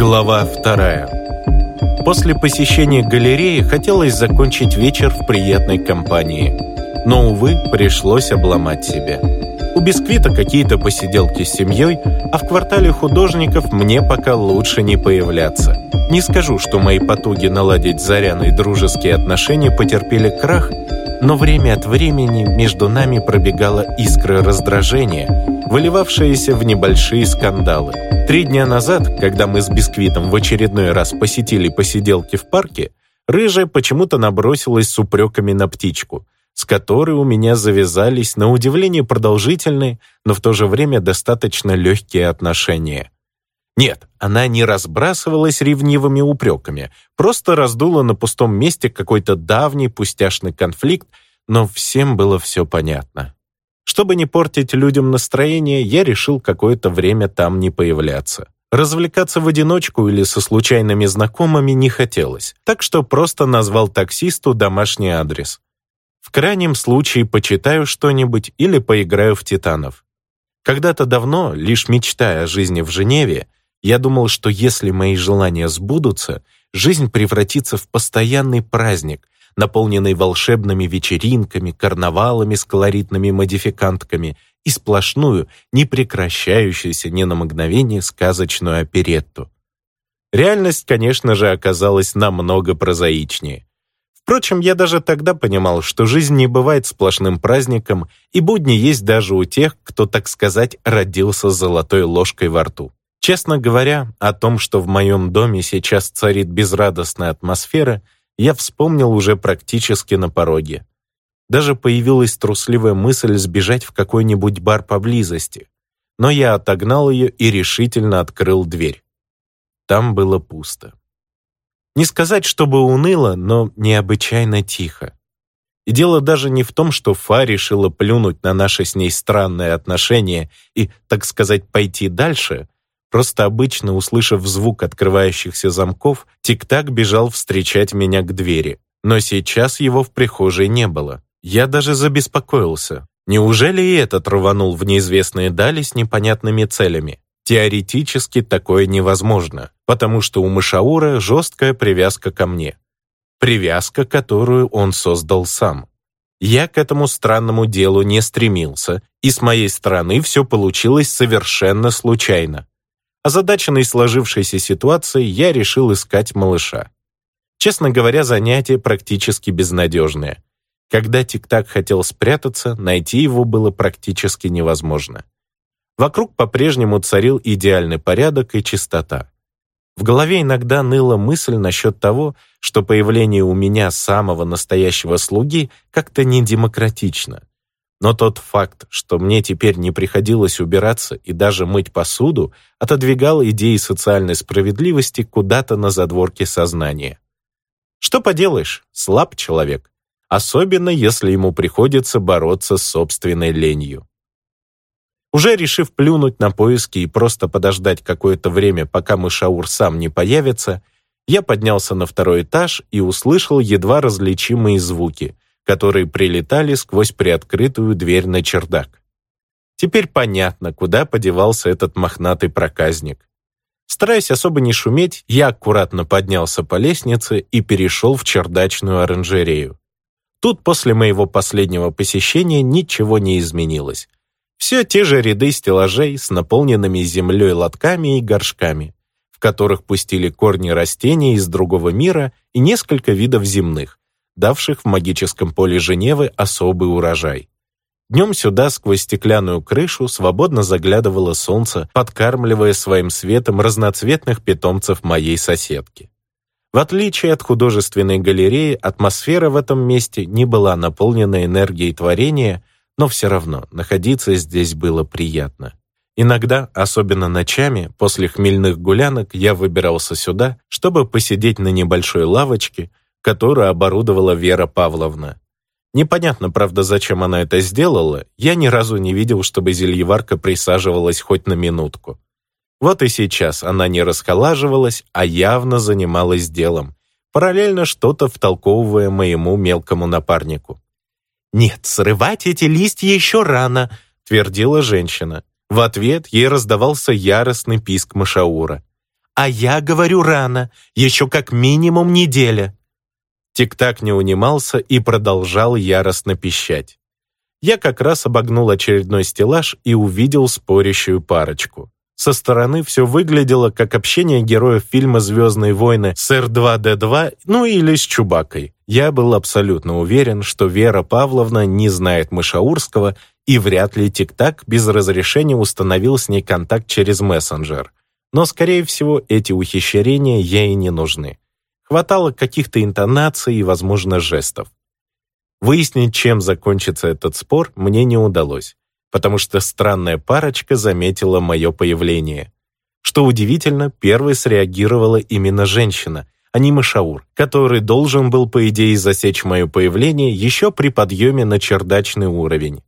Глава вторая. После посещения галереи хотелось закончить вечер в приятной компании. Но, увы, пришлось обломать себя. У Бисквита какие-то посиделки с семьей, а в квартале художников мне пока лучше не появляться. Не скажу, что мои потуги наладить заряные дружеские отношения потерпели крах, но время от времени между нами пробегала искра раздражения, выливавшаяся в небольшие скандалы. Три дня назад, когда мы с Бисквитом в очередной раз посетили посиделки в парке, Рыжая почему-то набросилась с упреками на птичку, с которой у меня завязались, на удивление, продолжительные, но в то же время достаточно легкие отношения. Нет, она не разбрасывалась ревнивыми упреками, просто раздула на пустом месте какой-то давний пустяшный конфликт, но всем было все понятно. Чтобы не портить людям настроение, я решил какое-то время там не появляться. Развлекаться в одиночку или со случайными знакомыми не хотелось, так что просто назвал таксисту домашний адрес. В крайнем случае почитаю что-нибудь или поиграю в «Титанов». Когда-то давно, лишь мечтая о жизни в Женеве, я думал, что если мои желания сбудутся, жизнь превратится в постоянный праздник, наполненный волшебными вечеринками, карнавалами с колоритными модификантками и сплошную, не прекращающуюся ни на мгновение сказочную оперетту. Реальность, конечно же, оказалась намного прозаичнее. Впрочем, я даже тогда понимал, что жизнь не бывает сплошным праздником, и будни есть даже у тех, кто, так сказать, родился с золотой ложкой во рту. Честно говоря, о том, что в моем доме сейчас царит безрадостная атмосфера, я вспомнил уже практически на пороге. Даже появилась трусливая мысль сбежать в какой-нибудь бар поблизости, но я отогнал ее и решительно открыл дверь. Там было пусто. Не сказать, чтобы уныло, но необычайно тихо. И дело даже не в том, что Фа решила плюнуть на наши с ней странные отношения и, так сказать, пойти дальше — Просто обычно, услышав звук открывающихся замков, Тик-Так бежал встречать меня к двери. Но сейчас его в прихожей не было. Я даже забеспокоился. Неужели и этот рванул в неизвестные дали с непонятными целями? Теоретически такое невозможно, потому что у Мышаура жесткая привязка ко мне. Привязка, которую он создал сам. Я к этому странному делу не стремился, и с моей стороны все получилось совершенно случайно. Озадаченный сложившейся ситуацией, я решил искать малыша. Честно говоря, занятие практически безнадежное. Когда Тик-Так хотел спрятаться, найти его было практически невозможно. Вокруг по-прежнему царил идеальный порядок и чистота. В голове иногда ныла мысль насчет того, что появление у меня самого настоящего слуги как-то недемократично. Но тот факт, что мне теперь не приходилось убираться и даже мыть посуду, отодвигал идеи социальной справедливости куда-то на задворке сознания. Что поделаешь, слаб человек, особенно если ему приходится бороться с собственной ленью. Уже решив плюнуть на поиски и просто подождать какое-то время, пока Мышаур сам не появится, я поднялся на второй этаж и услышал едва различимые звуки, которые прилетали сквозь приоткрытую дверь на чердак. Теперь понятно, куда подевался этот мохнатый проказник. Стараясь особо не шуметь, я аккуратно поднялся по лестнице и перешел в чердачную оранжерею. Тут после моего последнего посещения ничего не изменилось. Все те же ряды стеллажей с наполненными землей лотками и горшками, в которых пустили корни растений из другого мира и несколько видов земных, давших в магическом поле Женевы особый урожай. Днем сюда сквозь стеклянную крышу свободно заглядывало солнце, подкармливая своим светом разноцветных питомцев моей соседки. В отличие от художественной галереи, атмосфера в этом месте не была наполнена энергией творения, но все равно находиться здесь было приятно. Иногда, особенно ночами, после хмельных гулянок, я выбирался сюда, чтобы посидеть на небольшой лавочке, которую оборудовала Вера Павловна. Непонятно, правда, зачем она это сделала, я ни разу не видел, чтобы зельеварка присаживалась хоть на минутку. Вот и сейчас она не расхолаживалась, а явно занималась делом, параллельно что-то втолковывая моему мелкому напарнику. «Нет, срывать эти листья еще рано», — твердила женщина. В ответ ей раздавался яростный писк Машаура. А я говорю рано, еще как минимум неделя. Тик-так не унимался и продолжал яростно пищать. Я как раз обогнул очередной стеллаж и увидел спорящую парочку. Со стороны все выглядело как общение героев фильма «Звездные войны» с Р-2-Д2, ну или с Чубакой. Я был абсолютно уверен, что Вера Павловна не знает Мышаурского, и вряд ли Тик-Так без разрешения установил с ней контакт через мессенджер. Но, скорее всего, эти ухищрения ей не нужны. Хватало каких-то интонаций и, возможно, жестов. Выяснить, чем закончится этот спор, мне не удалось потому что странная парочка заметила мое появление. Что удивительно, первой среагировала именно женщина, а не Машаур, который должен был, по идее, засечь мое появление еще при подъеме на чердачный уровень.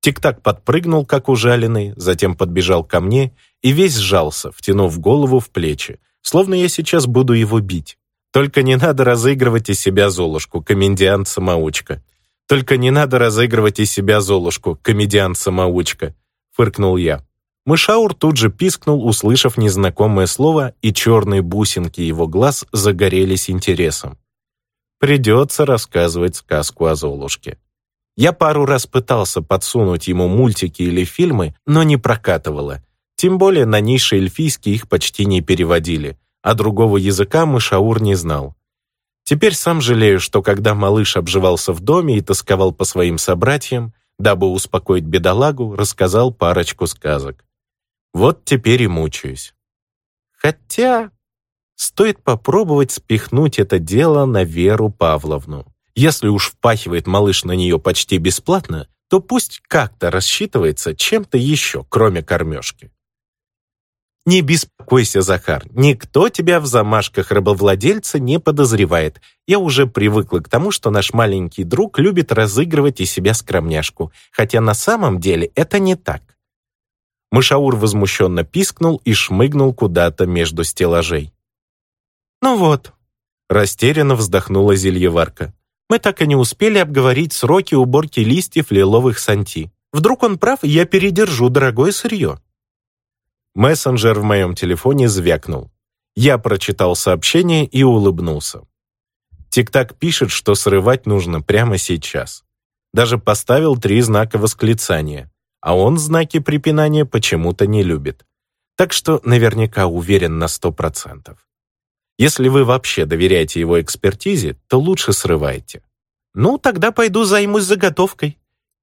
Тик-так подпрыгнул, как ужаленный, затем подбежал ко мне и весь сжался, втянув голову в плечи, словно я сейчас буду его бить. Только не надо разыгрывать из себя Золушку, комедиант-самоучка. Только не надо разыгрывать из себя Золушку, комедиант-самоучка», — фыркнул я. Мышаур тут же пискнул, услышав незнакомое слово, и черные бусинки его глаз загорелись интересом. Придется рассказывать сказку о Золушке. Я пару раз пытался подсунуть ему мультики или фильмы, но не прокатывало. Тем более на низший эльфийский их почти не переводили, а другого языка Мышаур не знал. Теперь сам жалею, что когда малыш обживался в доме и тосковал по своим собратьям, дабы успокоить бедолагу, рассказал парочку сказок. Вот теперь и мучаюсь. Хотя стоит попробовать спихнуть это дело на Веру Павловну. Если уж впахивает малыш на нее почти бесплатно, то пусть как-то рассчитывается чем-то еще, кроме кормежки. Не беспокойся, Захар, никто тебя в замашках рабовладельца не подозревает. Я уже привыкла к тому, что наш маленький друг любит разыгрывать из себя скромняшку, хотя на самом деле это не так. Мышаур возмущенно пискнул и шмыгнул куда-то между стеллажей. «Ну вот», — растерянно вздохнула зельеварка. «Мы так и не успели обговорить сроки уборки листьев лиловых санти. Вдруг он прав, я передержу дорогое сырье». Мессенджер в моем телефоне звякнул. Я прочитал сообщение и улыбнулся. Тик-так пишет, что срывать нужно прямо сейчас. Даже поставил три знака восклицания, а он знаки препинания почему-то не любит. Так что наверняка уверен на сто процентов. Если вы вообще доверяете его экспертизе, то лучше срывайте. Ну, тогда пойду займусь заготовкой.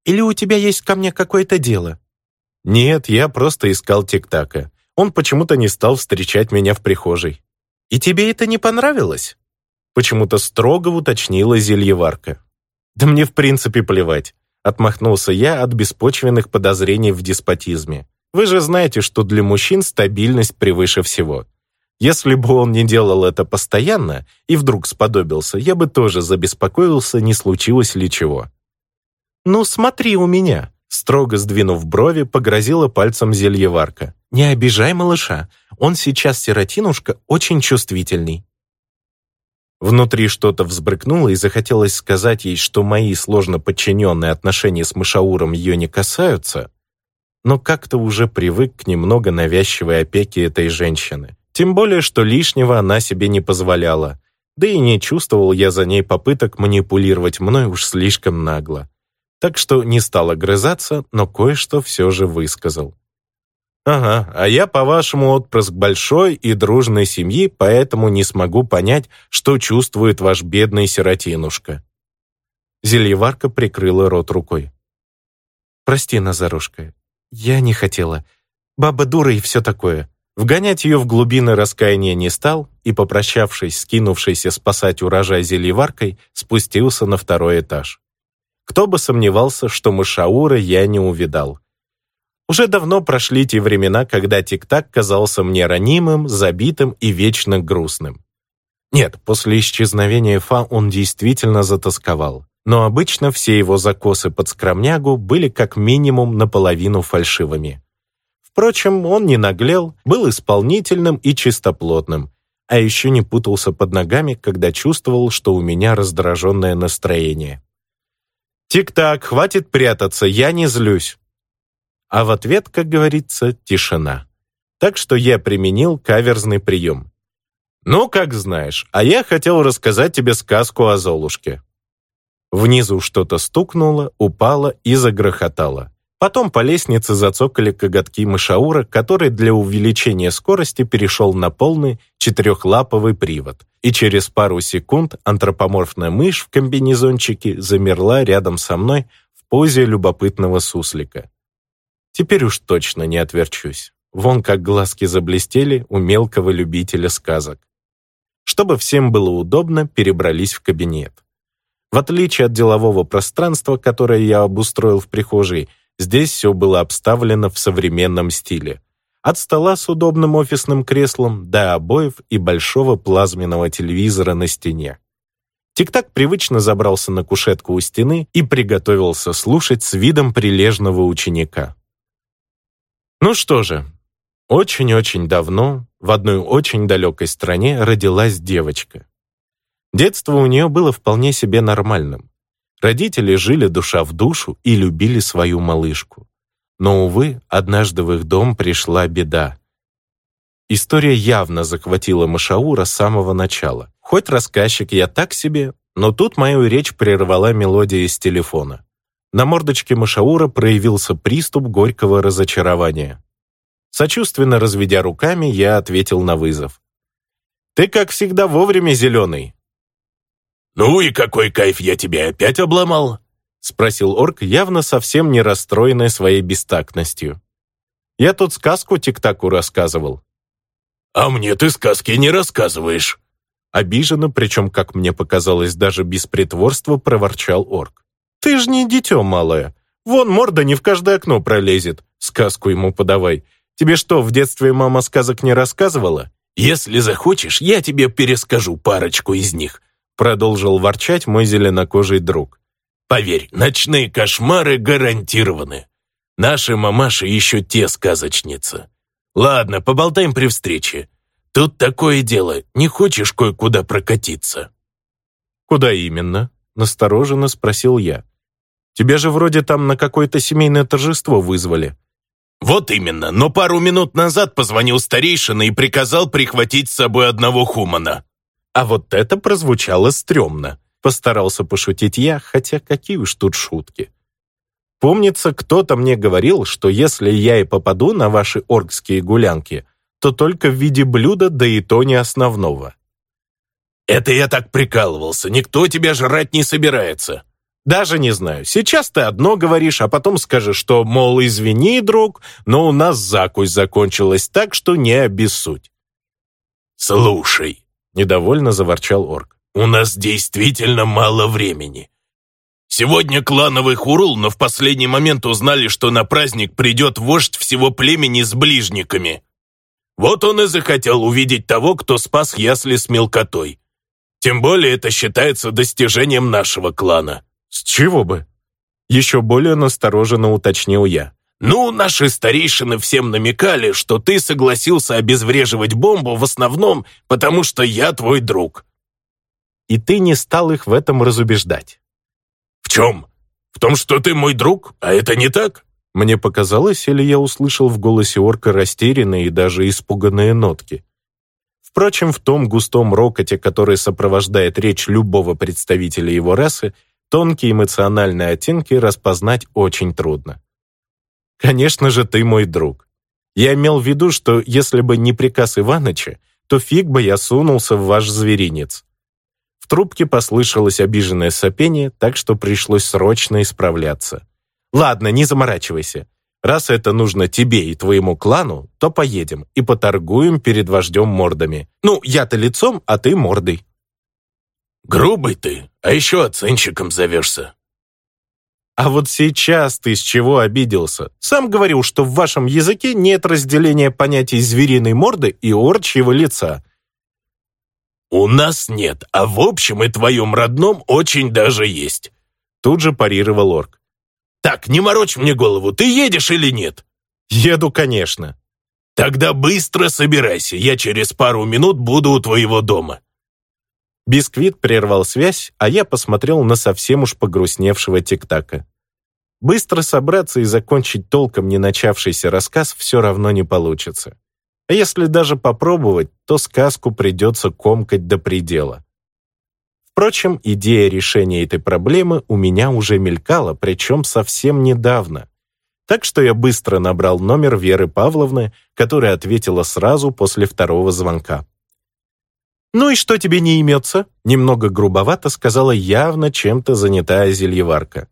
Или у тебя есть ко мне какое-то дело? Нет, я просто искал Тик-Така. Он почему-то не стал встречать меня в прихожей. И тебе это не понравилось? Почему-то строго уточнила зельеварка. Да мне в принципе плевать. Отмахнулся я от беспочвенных подозрений в деспотизме. Вы же знаете, что для мужчин стабильность превыше всего. Если бы он не делал это постоянно и вдруг сподобился, я бы тоже забеспокоился, не случилось ли чего. «Ну, смотри у меня», Строго сдвинув брови, погрозила пальцем зельеварка. «Не обижай малыша, он сейчас, сиротинушка, очень чувствительный». Внутри что-то взбрыкнуло и захотелось сказать ей, что мои сложно подчиненные отношения с Мышауром ее не касаются, но как-то уже привык к немного навязчивой опеке этой женщины. Тем более, что лишнего она себе не позволяла, да и не чувствовал я за ней попыток манипулировать мной уж слишком нагло так что не стал огрызаться, но кое-что все же высказал. «Ага, а я, по-вашему, отпрыск большой и дружной семьи, поэтому не смогу понять, что чувствует ваш бедный сиротинушка». Зельеварка прикрыла рот рукой. «Прости, Назарушка, я не хотела. Баба дура и все такое». Вгонять ее в глубины раскаяния не стал и, попрощавшись, скинувшийся спасать урожай зельеваркой, спустился на второй этаж. Кто бы сомневался, что Мышаура я не увидал. Уже давно прошли те времена, когда Тик-Так казался мне ранимым, забитым и вечно грустным. Нет, после исчезновения Фа он действительно затасковал. Но обычно все его закосы под скромнягу были как минимум наполовину фальшивыми. Впрочем, он не наглел, был исполнительным и чистоплотным, а еще не путался под ногами, когда чувствовал, что у меня раздраженное настроение. «Тик-так, хватит прятаться, я не злюсь». А в ответ, как говорится, тишина. так что я применил каверзный прием. «Ну, как знаешь, а я хотел рассказать тебе сказку о Золушке». Внизу что-то стукнуло, упало и загрохотало. Потом по лестнице зацокали коготки мышаура, который для увеличения скорости перешел на полный четырехлаповый привод. И через пару секунд антропоморфная мышь в комбинезончике замерла рядом со мной в позе любопытного суслика. Теперь уж точно не отверчусь. Вон как глазки заблестели у мелкого любителя сказок. Чтобы всем было удобно, перебрались в кабинет. В отличие от делового пространства, которое я обустроил в прихожей, Здесь все было обставлено в современном стиле. От стола с удобным офисным креслом до обоев и большого плазменного телевизора на стене. Тик-так привычно забрался на кушетку у стены и приготовился слушать с видом прилежного ученика. Ну что же, очень-очень давно в одной очень далекой стране родилась девочка. Детство у нее было вполне себе нормальным. Родители жили душа в душу и любили свою малышку. Но, увы, однажды в их дом пришла беда. История явно захватила Машаура с самого начала. Хоть рассказчик я так себе, но тут мою речь прервала мелодия из телефона. На мордочке Машаура проявился приступ горького разочарования. Сочувственно разведя руками, я ответил на вызов. «Ты, как всегда, вовремя, Зеленый. «Ну и какой кайф я тебе опять обломал?» — спросил орк, явно совсем не расстроенный своей бестактностью. «Я тут сказку Тик-Таку рассказывал». «А мне ты сказки не рассказываешь». Обиженно, причем, как мне показалось, даже без притворства, проворчал орк. «Ты ж не дитё малое. Вон морда не в каждое окно пролезет. Сказку ему подавай. Тебе что, в детстве мама сказок не рассказывала?» «Если захочешь, я тебе перескажу парочку из них продолжил ворчать мой зеленокожий друг. «Поверь, ночные кошмары гарантированы. Наши мамаши еще те сказочницы. Ладно, поболтаем при встрече. Тут такое дело, не хочешь кое-куда прокатиться?» «Куда именно?» — настороженно спросил я. «Тебя же вроде там на какое-то семейное торжество вызвали». «Вот именно, но пару минут назад позвонил старейшина и приказал прихватить с собой одного хумана». А вот это прозвучало стрёмно. Постарался пошутить я, хотя какие уж тут шутки. Помнится, кто-то мне говорил, что если я и попаду на ваши оргские гулянки, то только в виде блюда, да и то не основного. Это я так прикалывался, никто тебя жрать не собирается. Даже не знаю. Сейчас ты одно говоришь, а потом скажешь, что, мол, извини, друг, но у нас закусь закончилась так, что не обессудь. Слушай, Недовольно заворчал орк. «У нас действительно мало времени. Сегодня клановый хурул, но в последний момент узнали, что на праздник придет вождь всего племени с ближниками. Вот он и захотел увидеть того, кто спас ясли с мелкотой. Тем более это считается достижением нашего клана». «С чего бы?» Еще более настороженно уточнил я. «Ну, наши старейшины всем намекали, что ты согласился обезвреживать бомбу в основном, потому что я твой друг». И ты не стал их в этом разубеждать. «В чем? В том, что ты мой друг? А это не так?» Мне показалось, или я услышал в голосе орка растерянные и даже испуганные нотки. Впрочем, в том густом рокоте, который сопровождает речь любого представителя его расы, тонкие эмоциональные оттенки распознать очень трудно. Конечно же, ты мой друг. Я имел в виду, что если бы не приказ Иваныча, то фиг бы я сунулся в ваш зверинец. В трубке послышалось обиженное сопение, так что пришлось срочно исправляться. Ладно, не заморачивайся. Раз это нужно тебе и твоему клану, то поедем и поторгуем перед вождем мордами. Ну, я-то лицом, а ты мордой. Грубый ты, а еще оценщиком зовешься. А вот сейчас ты с чего обиделся? Сам говорил, что в вашем языке нет разделения понятий звериной морды и орчьего лица. «У нас нет, а в общем и твоем родном очень даже есть», тут же парировал орк. «Так, не морочь мне голову, ты едешь или нет?» «Еду, конечно». «Тогда быстро собирайся, я через пару минут буду у твоего дома». Бисквит прервал связь, а я посмотрел на совсем уж погрустневшего тиктака. Быстро собраться и закончить толком не начавшийся рассказ все равно не получится. А если даже попробовать, то сказку придется комкать до предела. Впрочем, идея решения этой проблемы у меня уже мелькала, причем совсем недавно. Так что я быстро набрал номер Веры Павловны, которая ответила сразу после второго звонка. «Ну и что тебе не имется?» Немного грубовато сказала явно чем-то занятая зельеварка.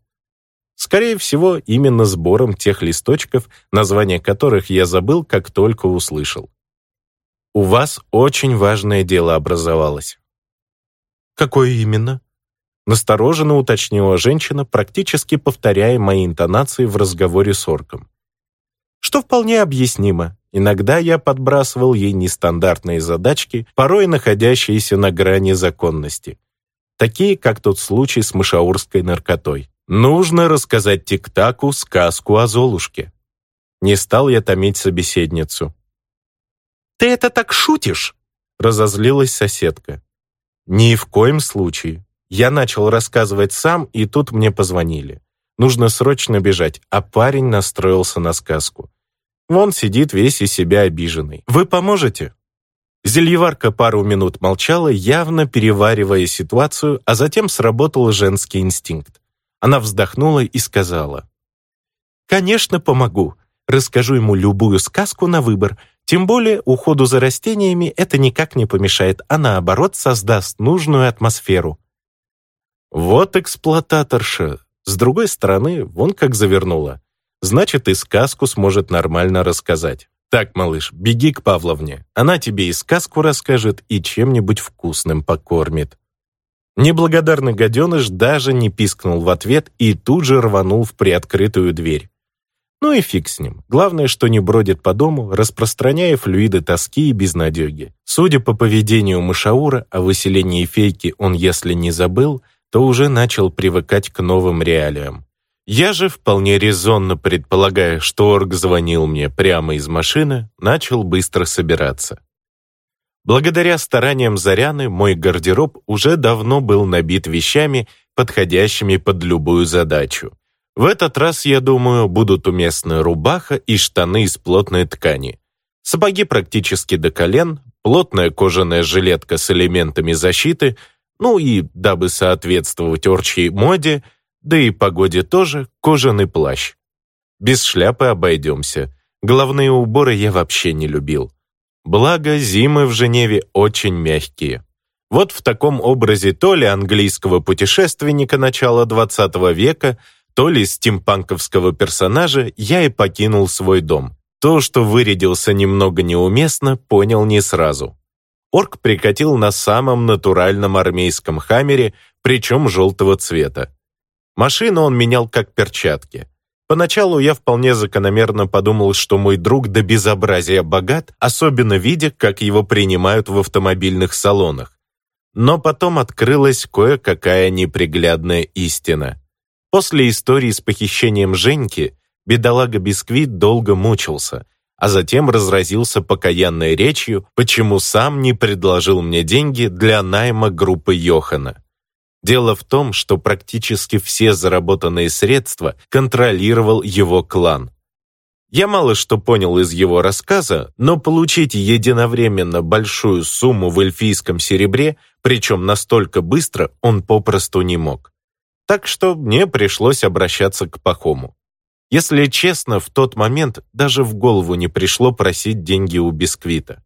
Скорее всего, именно сбором тех листочков, название которых я забыл, как только услышал. «У вас очень важное дело образовалось». «Какое именно?» Настороженно уточнила женщина, практически повторяя мои интонации в разговоре с орком. Что вполне объяснимо. Иногда я подбрасывал ей нестандартные задачки, порой находящиеся на грани законности. Такие, как тот случай с мышаурской наркотой. Нужно рассказать Тиктаку сказку о Золушке. Не стал я томить собеседницу. «Ты это так шутишь?» разозлилась соседка. «Ни в коем случае. Я начал рассказывать сам, и тут мне позвонили. Нужно срочно бежать, а парень настроился на сказку. Вон сидит весь из себя обиженный. Вы поможете?» Зельеварка пару минут молчала, явно переваривая ситуацию, а затем сработал женский инстинкт. Она вздохнула и сказала. «Конечно, помогу. Расскажу ему любую сказку на выбор. Тем более уходу за растениями это никак не помешает, а наоборот создаст нужную атмосферу». Вот эксплуататорша. С другой стороны, вон как завернула значит и сказку сможет нормально рассказать. Так, малыш, беги к Павловне. Она тебе и сказку расскажет, и чем-нибудь вкусным покормит. Неблагодарный гаденыш даже не пискнул в ответ и тут же рванул в приоткрытую дверь. Ну и фиг с ним. Главное, что не бродит по дому, распространяя флюиды тоски и безнадеги. Судя по поведению Мышаура, о выселении фейки он, если не забыл, то уже начал привыкать к новым реалиям. Я же, вполне резонно предполагая, что Орг звонил мне прямо из машины, начал быстро собираться. Благодаря стараниям Заряны мой гардероб уже давно был набит вещами, подходящими под любую задачу. В этот раз, я думаю, будут уместны рубаха и штаны из плотной ткани. Сапоги практически до колен, плотная кожаная жилетка с элементами защиты, ну и, дабы соответствовать орчьей моде, да и погоде тоже кожаный плащ. Без шляпы обойдемся. Головные уборы я вообще не любил. Благо, зимы в Женеве очень мягкие. Вот в таком образе то ли английского путешественника начала XX века, то ли стимпанковского персонажа я и покинул свой дом. То, что вырядился немного неуместно, понял не сразу. Орк прикатил на самом натуральном армейском хаммере, причем желтого цвета. Машину он менял как перчатки. Поначалу я вполне закономерно подумал, что мой друг до безобразия богат, особенно видя, как его принимают в автомобильных салонах. Но потом открылась кое-какая неприглядная истина. После истории с похищением Женьки бедолага Бисквит долго мучился, а затем разразился покаянной речью, почему сам не предложил мне деньги для найма группы Йохана. Дело в том, что практически все заработанные средства контролировал его клан. Я мало что понял из его рассказа, но получить единовременно большую сумму в эльфийском серебре, причем настолько быстро, он попросту не мог. Так что мне пришлось обращаться к Пахому. Если честно, в тот момент даже в голову не пришло просить деньги у Бисквита.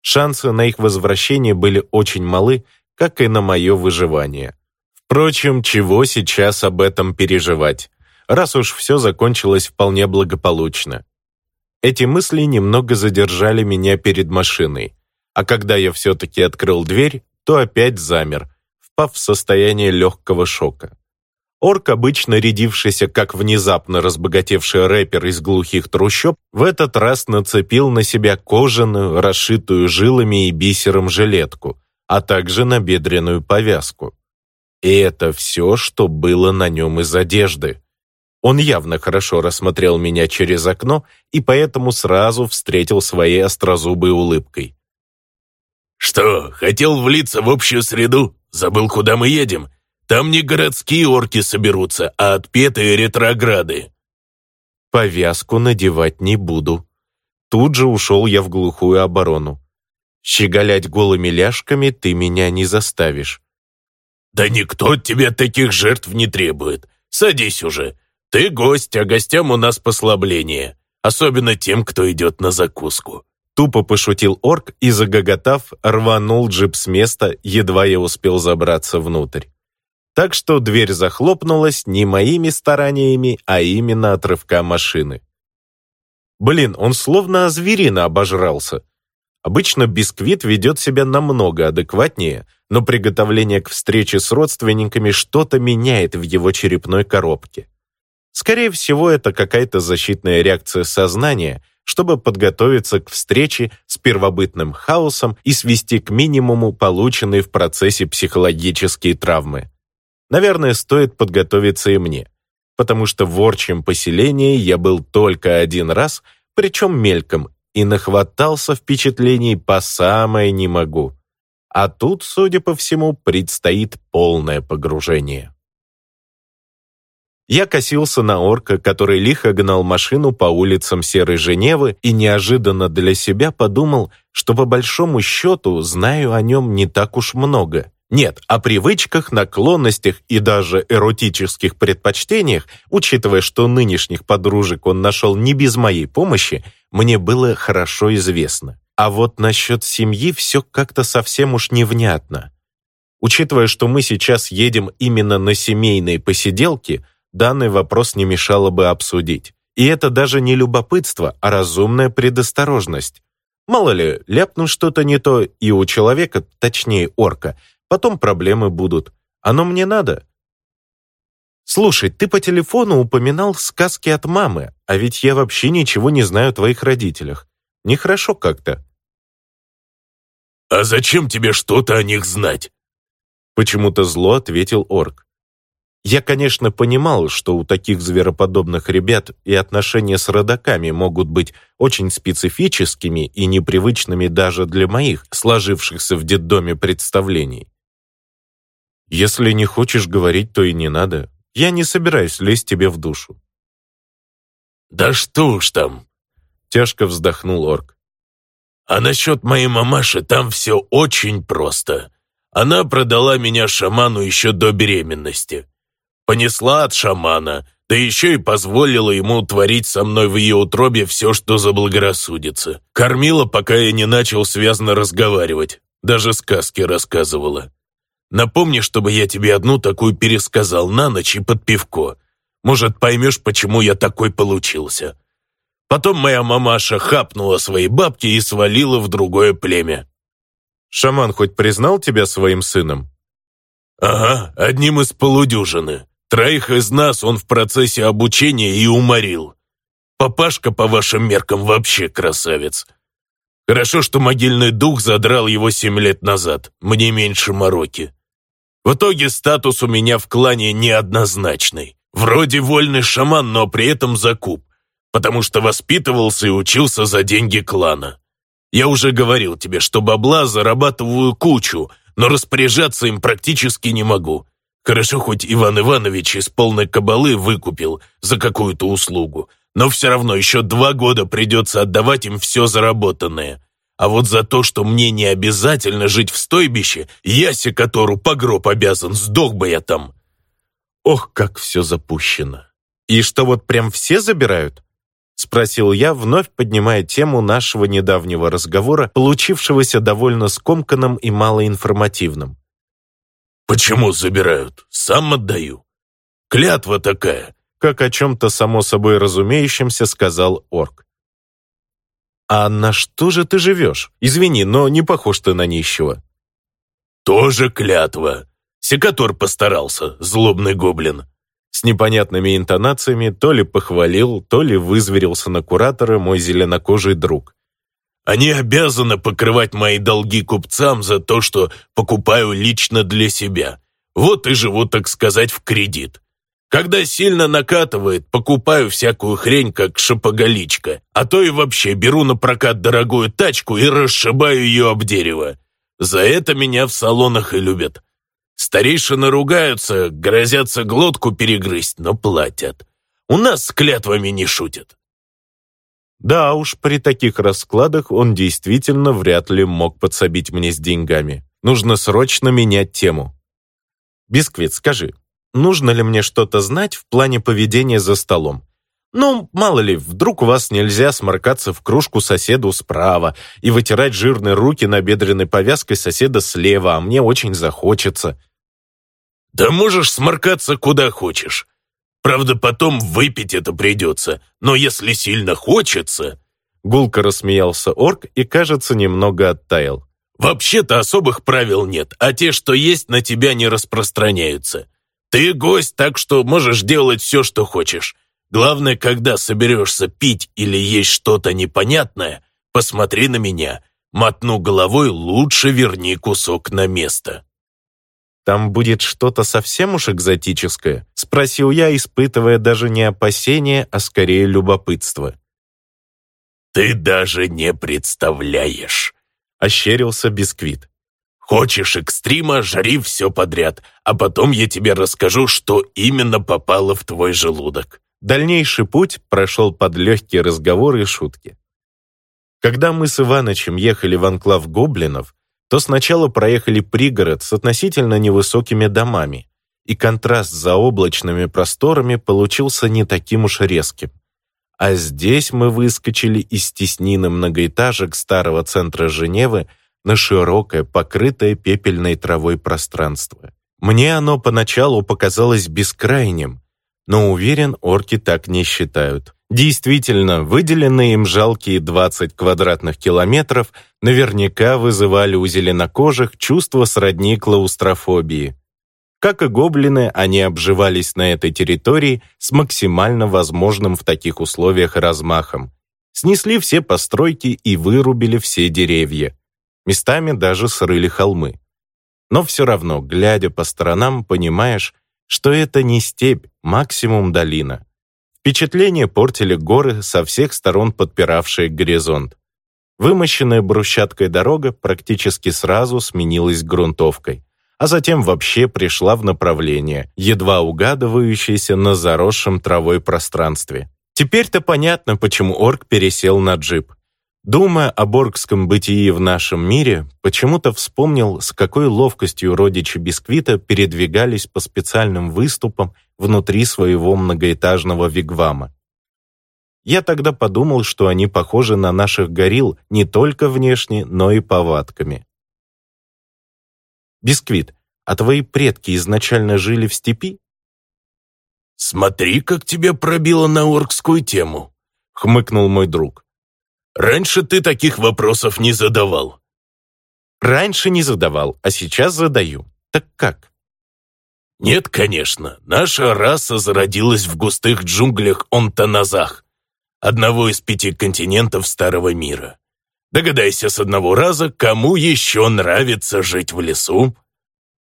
Шансы на их возвращение были очень малы, как и на мое выживание. Впрочем, чего сейчас об этом переживать, раз уж все закончилось вполне благополучно. Эти мысли немного задержали меня перед машиной, а когда я все-таки открыл дверь, то опять замер, впав в состояние легкого шока. Орк, обычно рядившийся как внезапно разбогатевший рэпер из глухих трущоб, в этот раз нацепил на себя кожаную, расшитую жилами и бисером жилетку, а также набедренную повязку. И это все, что было на нем из одежды. Он явно хорошо рассмотрел меня через окно и поэтому сразу встретил своей острозубой улыбкой. «Что, хотел влиться в общую среду? Забыл, куда мы едем? Там не городские орки соберутся, а отпетые ретрограды». «Повязку надевать не буду», Тут же ушел я в глухую оборону. Щеголять голыми ляжками ты меня не заставишь. «Да никто от тебя таких жертв не требует. Садись уже. Ты гость, а гостям у нас послабление. Особенно тем, кто идет на закуску». Тупо пошутил орк и, загоготав, рванул джип с места, едва я успел забраться внутрь. Так что дверь захлопнулась не моими стараниями, а именно от рывка машины. Блин, он словно зверина обожрался. Обычно бисквит ведет себя намного адекватнее, но приготовление к встрече с родственниками что-то меняет в его черепной коробке. Скорее всего, это какая-то защитная реакция сознания, чтобы подготовиться к встрече с первобытным хаосом и свести к минимуму полученные в процессе психологические травмы. Наверное, стоит подготовиться и мне, потому что в орчьем поселении я был только один раз, причем мельком, и нахватался впечатлений по самое не могу. А тут, судя по всему, предстоит полное погружение. Я косился на орка, который лихо гнал машину по улицам Серой Женевы и неожиданно для себя подумал, что по большому счету знаю о нем не так уж много. Нет, о привычках, наклонностях и даже эротических предпочтениях, учитывая, что нынешних подружек он нашел не без моей помощи, мне было хорошо известно. А вот насчет семьи все как-то совсем уж невнятно. Учитывая, что мы сейчас едем именно на семейные посиделки, данный вопрос не мешало бы обсудить. И это даже не любопытство, а разумная предосторожность. Мало ли, ляпну что-то не то, и у человека, точнее орка, потом проблемы будут. Оно мне надо? Слушай, ты по телефону упоминал сказки от мамы, а ведь я вообще ничего не знаю о твоих родителях. Нехорошо как-то. «А зачем тебе что-то о них знать?» Почему-то зло ответил орк. Я, конечно, понимал, что у таких звероподобных ребят и отношения с родаками могут быть очень специфическими и непривычными даже для моих, сложившихся в детдоме представлений. Если не хочешь говорить, то и не надо. Я не собираюсь лезть тебе в душу. «Да что уж там!» — тяжко вздохнул орк. «А насчет моей мамаши там все очень просто. Она продала меня шаману еще до беременности понесла от шамана, да еще и позволила ему творить со мной в ее утробе все, что заблагорассудится. Кормила, пока я не начал связно разговаривать, даже сказки рассказывала. Напомни, чтобы я тебе одну такую пересказал на ночь и под пивко. Может, поймешь, почему я такой получился. Потом моя мамаша хапнула свои бабки и свалила в другое племя. Шаман хоть признал тебя своим сыном? Ага, одним из полудюжины. Троих из нас он в процессе обучения и уморил. Папашка, по вашим меркам, вообще красавец. Хорошо, что могильный дух задрал его семь лет назад, мне меньше мороки. В итоге статус у меня в клане неоднозначный. Вроде вольный шаман, но при этом закуп, потому что воспитывался и учился за деньги клана. Я уже говорил тебе, что бабла зарабатываю кучу, но распоряжаться им практически не могу. Хорошо, хоть Иван Иванович из полной кабалы выкупил за какую-то услугу, но все равно еще два года придется отдавать им все заработанное. А вот за то, что мне не обязательно жить в стойбище, ясе которую по гроб обязан, сдох бы я там. Ох, как все запущено. И что вот прям все забирают? Спросил я, вновь поднимая тему нашего недавнего разговора, получившегося довольно скомканным и малоинформативным. «Почему забирают? Сам отдаю. Клятва такая», как о чем-то само собой разумеющемся сказал орк. «А на что же ты живешь? Извини, но не похож ты на нищего». «Тоже клятва. Секатор постарался, злобный гоблин». С непонятными интонациями то ли похвалил, то ли вызверился на куратора мой зеленокожий друг. Они обязаны покрывать мои долги купцам за то, что покупаю лично для себя. Вот и живу, так сказать, в кредит. Когда сильно накатывает, покупаю всякую хрень, как шапоголичка, а то и вообще беру на прокат дорогую тачку и расшибаю ее об дерево. За это меня в салонах и любят. Старейшины ругаются, грозятся глотку перегрызть, но платят. У нас с клятвами не шутят. Да уж, при таких раскладах он действительно вряд ли мог подсобить мне с деньгами. Нужно срочно менять тему. Бисквит, скажи, нужно ли мне что-то знать в плане поведения за столом? Ну, мало ли, вдруг у вас нельзя сморкаться в кружку соседу справа и вытирать жирные руки на бедренной повязкой соседа слева, а мне очень захочется. Да можешь сморкаться куда хочешь. Правда, потом выпить это придется, но если сильно хочется...» Гулко рассмеялся орк и, кажется, немного оттаял. «Вообще-то особых правил нет, а те, что есть, на тебя не распространяются. Ты гость, так что можешь делать все, что хочешь. Главное, когда соберешься пить или есть что-то непонятное, посмотри на меня. Мотну головой, лучше верни кусок на место. «Там будет что-то совсем уж экзотическое?» — спросил я, испытывая даже не опасение, а скорее любопытство. «Ты даже не представляешь!» — ощерился Бисквит. «Хочешь экстрима, жари все подряд, а потом я тебе расскажу, что именно попало в твой желудок». Дальнейший путь прошел под легкие разговоры и шутки. Когда мы с Иванычем ехали в анклав гоблинов, то сначала проехали пригород с относительно невысокими домами, и контраст с заоблачными просторами получился не таким уж резким. А здесь мы выскочили из теснины многоэтажек старого центра Женевы на широкое, покрытое пепельной травой пространство. Мне оно поначалу показалось бескрайним, но уверен, орки так не считают. Действительно, выделенные им жалкие 20 квадратных километров наверняка вызывали у зеленокожих чувство сродни клаустрофобии. Как и гоблины, они обживались на этой территории с максимально возможным в таких условиях размахом. Снесли все постройки и вырубили все деревья. Местами даже срыли холмы. Но все равно, глядя по сторонам, понимаешь, что это не степь, максимум долина. Впечатление портили горы, со всех сторон подпиравшие горизонт. Вымощенная брусчаткой дорога практически сразу сменилась грунтовкой, а затем вообще пришла в направление, едва угадывающееся на заросшем травой пространстве. Теперь-то понятно, почему орк пересел на джип. Думая о боргском бытии в нашем мире, почему-то вспомнил, с какой ловкостью родичи Бисквита передвигались по специальным выступам внутри своего многоэтажного вигвама. Я тогда подумал, что они похожи на наших горилл не только внешне, но и повадками. Бисквит, а твои предки изначально жили в степи? «Смотри, как тебя пробило на оркскую тему», — хмыкнул мой друг. Раньше ты таких вопросов не задавал». «Раньше не задавал, а сейчас задаю. Так как?» «Нет, конечно. Наша раса зародилась в густых джунглях Онтаназах, одного из пяти континентов Старого мира. Догадайся с одного раза, кому еще нравится жить в лесу?»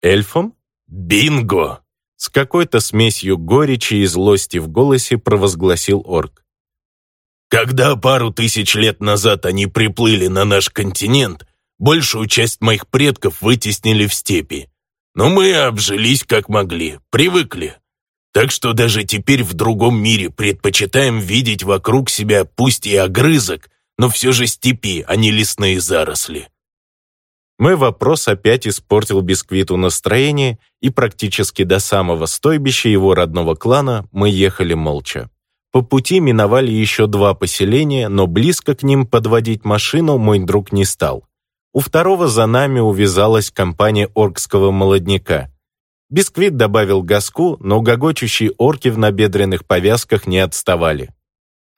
«Эльфам?» «Бинго!» С какой-то смесью горечи и злости в голосе провозгласил орк. Когда пару тысяч лет назад они приплыли на наш континент, большую часть моих предков вытеснили в степи. Но мы обжились как могли, привыкли. Так что даже теперь в другом мире предпочитаем видеть вокруг себя пусть и огрызок, но все же степи, а не лесные заросли. Мой вопрос опять испортил Бисквиту настроение, и практически до самого стойбища его родного клана мы ехали молча. По пути миновали еще два поселения, но близко к ним подводить машину мой друг не стал. У второго за нами увязалась компания оркского молодняка. Бисквит добавил газку, но гогочущие орки в набедренных повязках не отставали.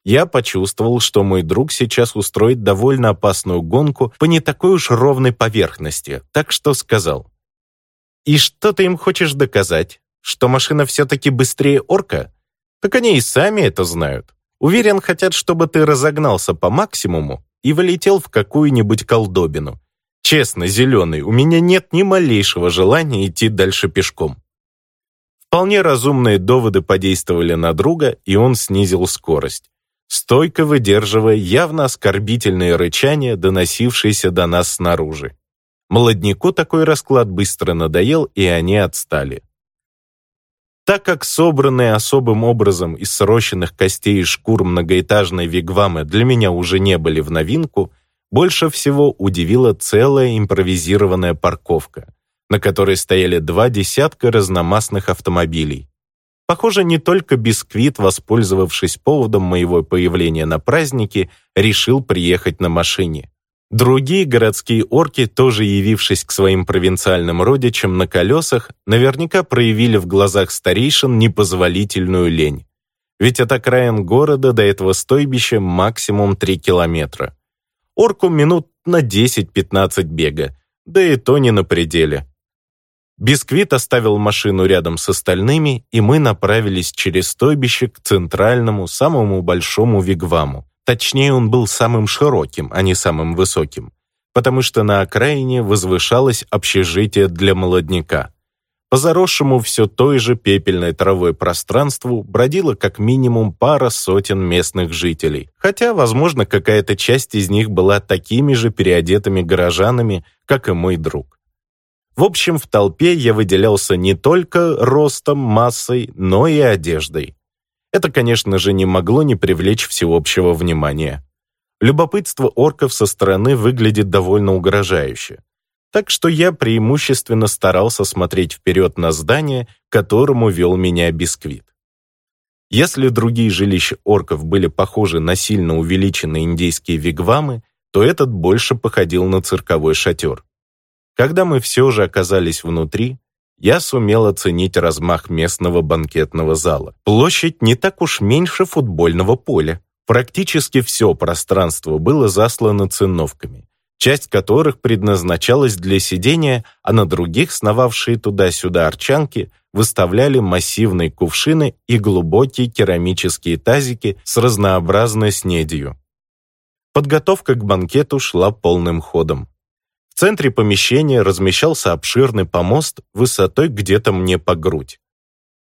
Я почувствовал, что мой друг сейчас устроит довольно опасную гонку по не такой уж ровной поверхности, так что сказал. «И что ты им хочешь доказать? Что машина все-таки быстрее орка?» Так они и сами это знают. Уверен, хотят, чтобы ты разогнался по максимуму и вылетел в какую-нибудь колдобину. Честно, зеленый, у меня нет ни малейшего желания идти дальше пешком. Вполне разумные доводы подействовали на друга, и он снизил скорость, стойко выдерживая явно оскорбительные рычания, доносившиеся до нас снаружи. Молодняку такой расклад быстро надоел, и они отстали. Так как собранные особым образом из срощенных костей и шкур многоэтажной вигвамы для меня уже не были в новинку, больше всего удивила целая импровизированная парковка, на которой стояли два десятка разномастных автомобилей. Похоже, не только Бисквит, воспользовавшись поводом моего появления на празднике, решил приехать на машине. Другие городские орки, тоже явившись к своим провинциальным родичам на колесах, наверняка проявили в глазах старейшин непозволительную лень. Ведь от окраин города до этого стойбища максимум 3 километра. Орку минут на 10-15 бега, да и то не на пределе. Бисквит оставил машину рядом с остальными, и мы направились через стойбище к центральному, самому большому вигваму. Точнее, он был самым широким, а не самым высоким, потому что на окраине возвышалось общежитие для молодняка. По заросшему все той же пепельной травой пространству бродила как минимум пара сотен местных жителей, хотя, возможно, какая-то часть из них была такими же переодетыми горожанами, как и мой друг. В общем, в толпе я выделялся не только ростом, массой, но и одеждой. Это, конечно же, не могло не привлечь всеобщего внимания. Любопытство орков со стороны выглядит довольно угрожающе. Так что я преимущественно старался смотреть вперед на здание, которому вел меня бисквит. Если другие жилища орков были похожи на сильно увеличенные индейские вигвамы, то этот больше походил на цирковой шатер. Когда мы все же оказались внутри, я сумел оценить размах местного банкетного зала. Площадь не так уж меньше футбольного поля. Практически все пространство было заслано циновками, часть которых предназначалась для сидения, а на других сновавшие туда-сюда арчанки выставляли массивные кувшины и глубокие керамические тазики с разнообразной снедью. Подготовка к банкету шла полным ходом. В центре помещения размещался обширный помост высотой где-то мне по грудь.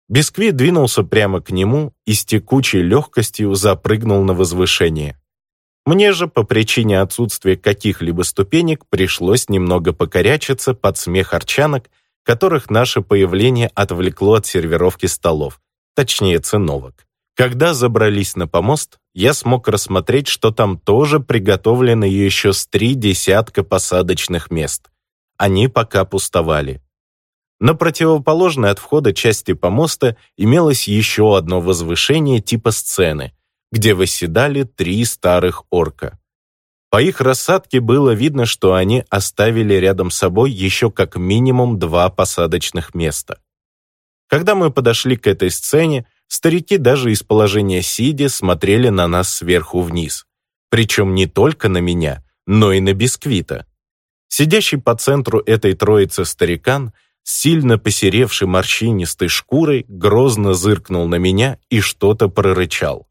Бисквит двинулся прямо к нему и с текучей легкостью запрыгнул на возвышение. Мне же, по причине отсутствия каких-либо ступенек, пришлось немного покорячиться под смех арчанок, которых наше появление отвлекло от сервировки столов, точнее циновок. Когда забрались на помост, я смог рассмотреть, что там тоже приготовлено еще с три десятка посадочных мест. Они пока пустовали. На противоположной от входа части помоста имелось еще одно возвышение типа сцены, где восседали три старых орка. По их рассадке было видно, что они оставили рядом с собой еще как минимум два посадочных места. Когда мы подошли к этой сцене, Старики даже из положения сидя смотрели на нас сверху вниз. Причем не только на меня, но и на бисквита. Сидящий по центру этой троицы старикан, сильно посеревший морщинистой шкурой, грозно зыркнул на меня и что-то прорычал.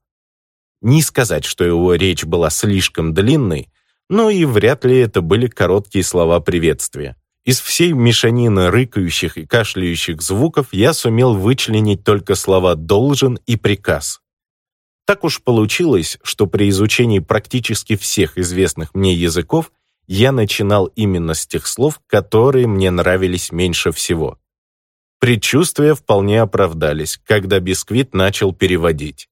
Не сказать, что его речь была слишком длинной, но и вряд ли это были короткие слова приветствия. Из всей мешанины рыкающих и кашляющих звуков я сумел вычленить только слова «должен» и «приказ». Так уж получилось, что при изучении практически всех известных мне языков я начинал именно с тех слов, которые мне нравились меньше всего. Предчувствия вполне оправдались, когда Бисквит начал переводить.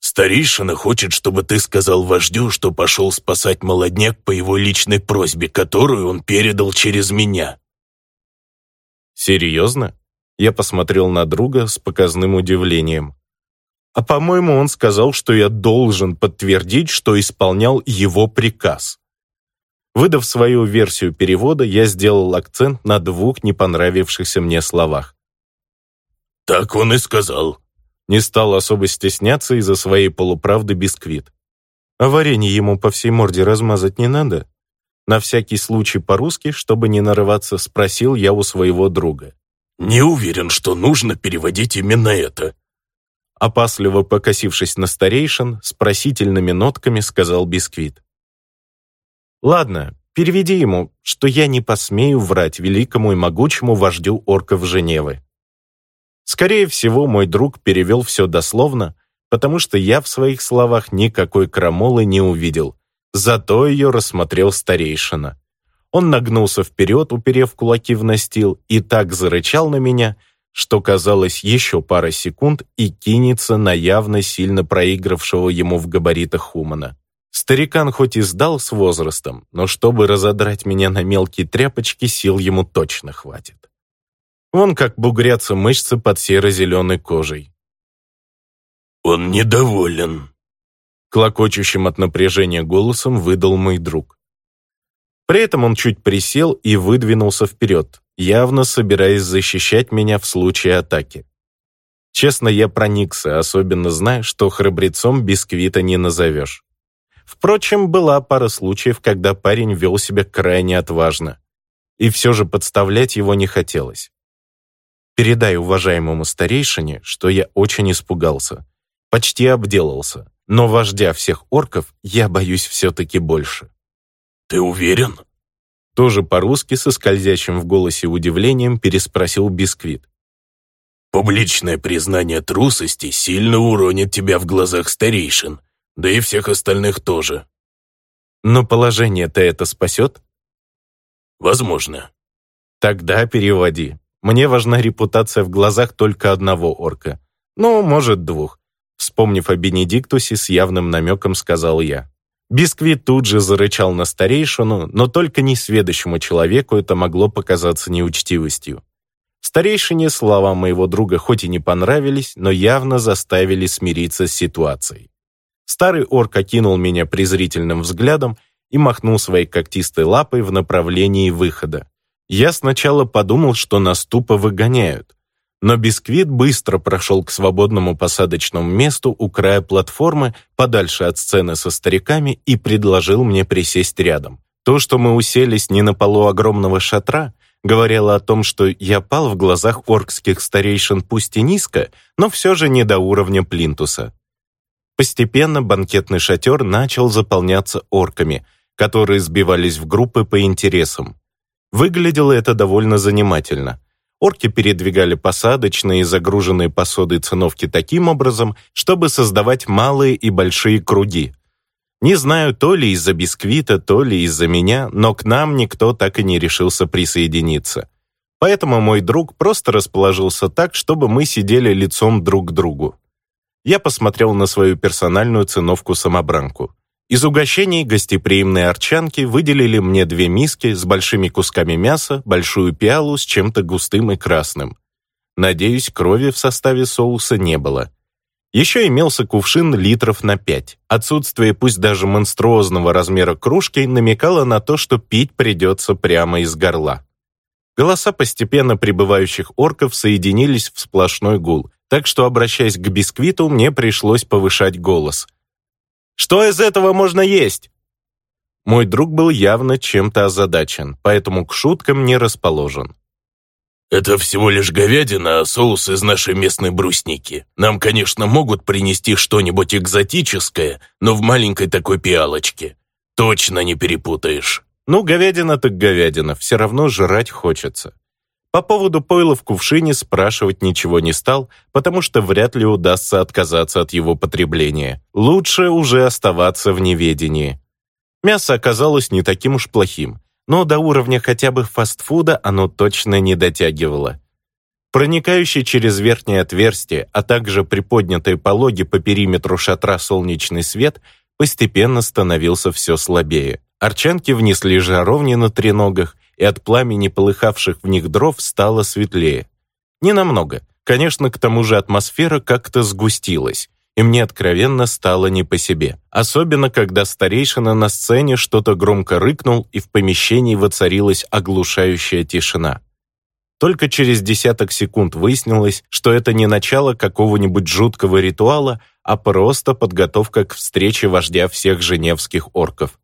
Старейшина хочет, чтобы ты сказал вождю, что пошел спасать молодняк по его личной просьбе, которую он передал через меня». «Серьезно?» Я посмотрел на друга с показным удивлением. «А по-моему, он сказал, что я должен подтвердить, что исполнял его приказ». Выдав свою версию перевода, я сделал акцент на двух не понравившихся мне словах. «Так он и сказал», не стал особо стесняться из-за своей полуправды бисквит. А варенье ему по всей морде размазать не надо? На всякий случай по-русски, чтобы не нарываться, спросил я у своего друга. «Не уверен, что нужно переводить именно это», Опасливо покосившись на старейшин, с просительными нотками сказал Бисквит. «Ладно, переведи ему, что я не посмею врать великому и могучему вождю орков Женевы. Скорее всего, мой друг перевел все дословно, потому что я в своих словах никакой крамолы не увидел. Зато ее рассмотрел старейшина. Он нагнулся вперед, уперев кулаки в настил, и так зарычал на меня, что казалось еще пара секунд и кинется на явно сильно проигравшего ему в габаритах Хумана. Старикан хоть и сдал с возрастом, но чтобы разодрать меня на мелкие тряпочки, сил ему точно хватит. Вон как бугрятся мышцы под серо-зеленой кожей. «Он недоволен», — клокочущим от напряжения голосом выдал мой друг. При этом он чуть присел и выдвинулся вперед, явно собираясь защищать меня в случае атаки. Честно, я проникся, особенно зная, что храбрецом бисквита не назовешь. Впрочем, была пара случаев, когда парень вел себя крайне отважно. И все же подставлять его не хотелось. Передай уважаемому старейшине, что я очень испугался. Почти обделался. Но вождя всех орков я боюсь все-таки больше. «Ты уверен?» Тоже по-русски со скользящим в голосе удивлением переспросил Бисквит. «Публичное признание трусости сильно уронит тебя в глазах старейшин, да и всех остальных тоже. Но положение-то это спасет? Возможно. Тогда переводи. Мне важна репутация в глазах только одного орка. Ну, может, двух. Вспомнив о Бенедиктусе, с явным намеком сказал я. Бисквит тут же зарычал на старейшину, но только несведущему человеку это могло показаться неучтивостью. Старейшине слова моего друга хоть и не понравились, но явно заставили смириться с ситуацией. Старый орк окинул меня презрительным взглядом и махнул своей когтистой лапой в направлении выхода. Я сначала подумал, что нас тупо выгоняют, но Бисквит быстро прошел к свободному посадочному месту у края платформы, подальше от сцены со стариками, и предложил мне присесть рядом. То, что мы уселись не на полу огромного шатра, говорило о том, что я пал в глазах оркских старейшин пусть и низко, но все же не до уровня плинтуса. Постепенно банкетный шатер начал заполняться орками, которые сбивались в группы по интересам. Выглядело это довольно занимательно. Орки передвигали посадочные и загруженные посудой циновки таким образом, чтобы создавать малые и большие круги. Не знаю, то ли из-за бисквита, то ли из-за меня, но к нам никто так и не решился присоединиться. Поэтому мой друг просто расположился так, чтобы мы сидели лицом друг к другу я посмотрел на свою персональную циновку-самобранку. Из угощений гостеприимные арчанки выделили мне две миски с большими кусками мяса, большую пиалу с чем-то густым и красным. Надеюсь, крови в составе соуса не было. Еще имелся кувшин литров на пять. Отсутствие пусть даже монструозного размера кружки намекало на то, что пить придется прямо из горла. Голоса постепенно прибывающих орков соединились в сплошной гул, так что, обращаясь к бисквиту, мне пришлось повышать голос. «Что из этого можно есть?» Мой друг был явно чем-то озадачен, поэтому к шуткам не расположен. «Это всего лишь говядина, а соус из нашей местной брусники. Нам, конечно, могут принести что-нибудь экзотическое, но в маленькой такой пиалочке. Точно не перепутаешь». «Ну, говядина так говядина, все равно жрать хочется». По поводу пойла в кувшине спрашивать ничего не стал, потому что вряд ли удастся отказаться от его потребления. Лучше уже оставаться в неведении. Мясо оказалось не таким уж плохим, но до уровня хотя бы фастфуда оно точно не дотягивало. Проникающий через верхнее отверстие, а также приподнятые пологи по периметру шатра солнечный свет постепенно становился все слабее. Арчанки внесли жаровни на треногах, и от пламени полыхавших в них дров стало светлее. Ненамного. Конечно, к тому же атмосфера как-то сгустилась, и мне откровенно стало не по себе. Особенно, когда старейшина на сцене что-то громко рыкнул, и в помещении воцарилась оглушающая тишина. Только через десяток секунд выяснилось, что это не начало какого-нибудь жуткого ритуала, а просто подготовка к встрече вождя всех женевских орков.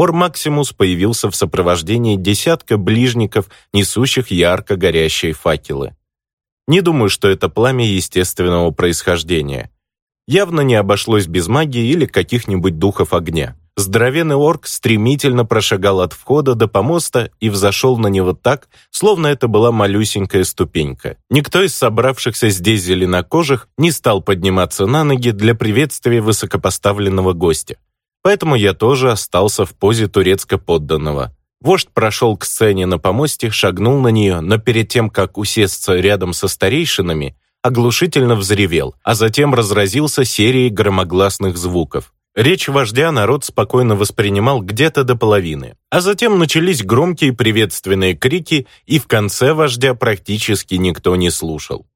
Ор Максимус появился в сопровождении десятка ближников, несущих ярко горящие факелы. Не думаю, что это пламя естественного происхождения. Явно не обошлось без магии или каких-нибудь духов огня. Здоровенный орк стремительно прошагал от входа до помоста и взошел на него так, словно это была малюсенькая ступенька. Никто из собравшихся здесь зеленокожих не стал подниматься на ноги для приветствия высокопоставленного гостя поэтому я тоже остался в позе турецко-подданного. Вождь прошел к сцене на помосте, шагнул на нее, но перед тем, как усесться рядом со старейшинами, оглушительно взревел, а затем разразился серией громогласных звуков. Речь вождя народ спокойно воспринимал где-то до половины, а затем начались громкие приветственные крики, и в конце вождя практически никто не слушал.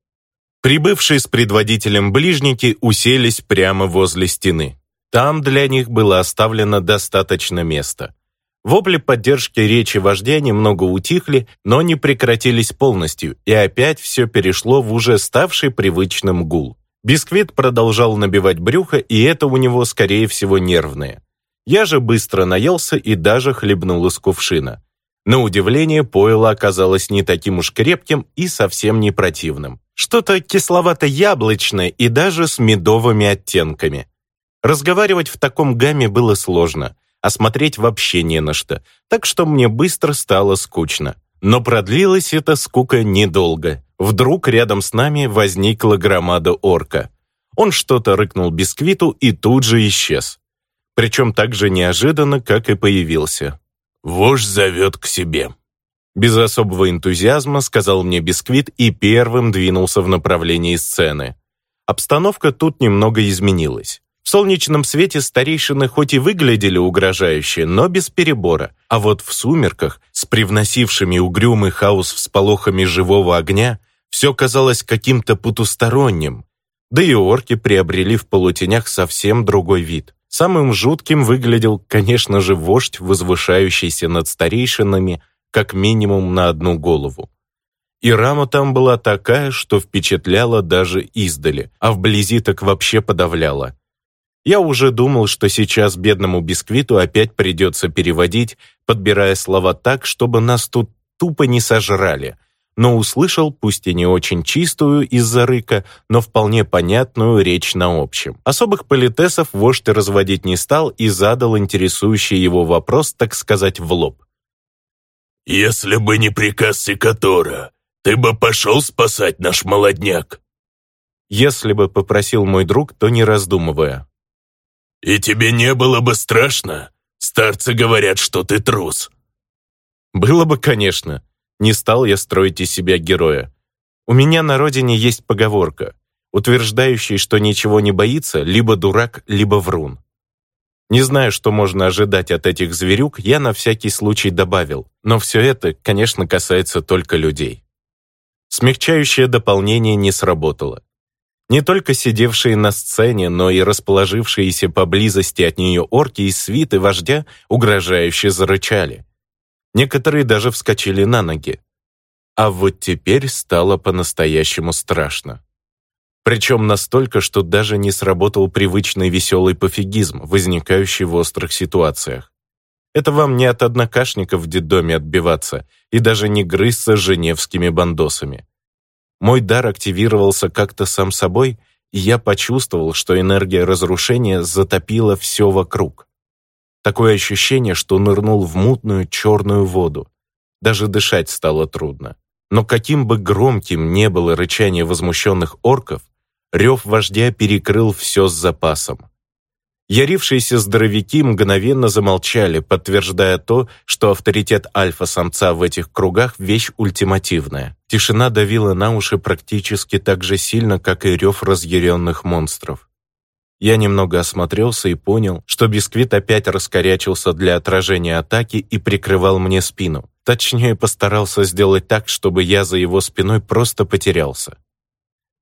Прибывшие с предводителем ближники уселись прямо возле стены. Там для них было оставлено достаточно места. Вопли поддержки речи вождя немного утихли, но не прекратились полностью, и опять все перешло в уже ставший привычным гул. Бисквит продолжал набивать брюхо, и это у него, скорее всего, нервное. Я же быстро наелся и даже хлебнул из кувшина. На удивление, пойло оказалось не таким уж крепким и совсем не противным. Что-то кисловато-яблочное и даже с медовыми оттенками. Разговаривать в таком гамме было сложно, а смотреть вообще не на что, так что мне быстро стало скучно. Но продлилась эта скука недолго. Вдруг рядом с нами возникла громада орка. Он что-то рыкнул бисквиту и тут же исчез. Причем так же неожиданно, как и появился. «Вождь зовет к себе», без особого энтузиазма сказал мне Бисквит и первым двинулся в направлении сцены. Обстановка тут немного изменилась. В солнечном свете старейшины хоть и выглядели угрожающе, но без перебора, а вот в сумерках, с привносившими угрюмый хаос всполохами живого огня, все казалось каким-то потусторонним. Да и орки приобрели в полутенях совсем другой вид. Самым жутким выглядел, конечно же, вождь, возвышающийся над старейшинами, как минимум на одну голову. И рама там была такая, что впечатляла даже издали, а вблизи так вообще подавляла. Я уже думал, что сейчас бедному бисквиту опять придется переводить, подбирая слова так, чтобы нас тут тупо не сожрали, но услышал, пусть и не очень чистую из-за рыка, но вполне понятную речь на общем. Особых политесов вождь разводить не стал и задал интересующий его вопрос, так сказать, в лоб. «Если бы не приказ Секатора, ты бы пошел спасать наш молодняк?» «Если бы попросил мой друг, то не раздумывая». «И тебе не было бы страшно? Старцы говорят, что ты трус». «Было бы, конечно. Не стал я строить из себя героя. У меня на родине есть поговорка, утверждающая, что ничего не боится либо дурак, либо врун. Не знаю, что можно ожидать от этих зверюк, я на всякий случай добавил, но все это, конечно, касается только людей. Смягчающее дополнение не сработало. Не только сидевшие на сцене, но и расположившиеся поблизости от нее орки и свиты вождя угрожающе зарычали. Некоторые даже вскочили на ноги. А вот теперь стало по-настоящему страшно. Причем настолько, что даже не сработал привычный веселый пофигизм, возникающий в острых ситуациях. Это вам не от однокашников в детдоме отбиваться и даже не грызться с женевскими бандосами. Мой дар активировался как-то сам собой, и я почувствовал, что энергия разрушения затопила все вокруг. Такое ощущение, что нырнул в мутную черную воду. Даже дышать стало трудно. Но каким бы громким не было рычание возмущенных орков, Рев вождя перекрыл все с запасом. Ярившиеся здоровяки мгновенно замолчали, подтверждая то, что авторитет альфа-самца в этих кругах – вещь ультимативная. Тишина давила на уши практически так же сильно, как и рев разъяренных монстров. Я немного осмотрелся и понял, что бисквит опять раскорячился для отражения атаки и прикрывал мне спину. Точнее, постарался сделать так, чтобы я за его спиной просто потерялся.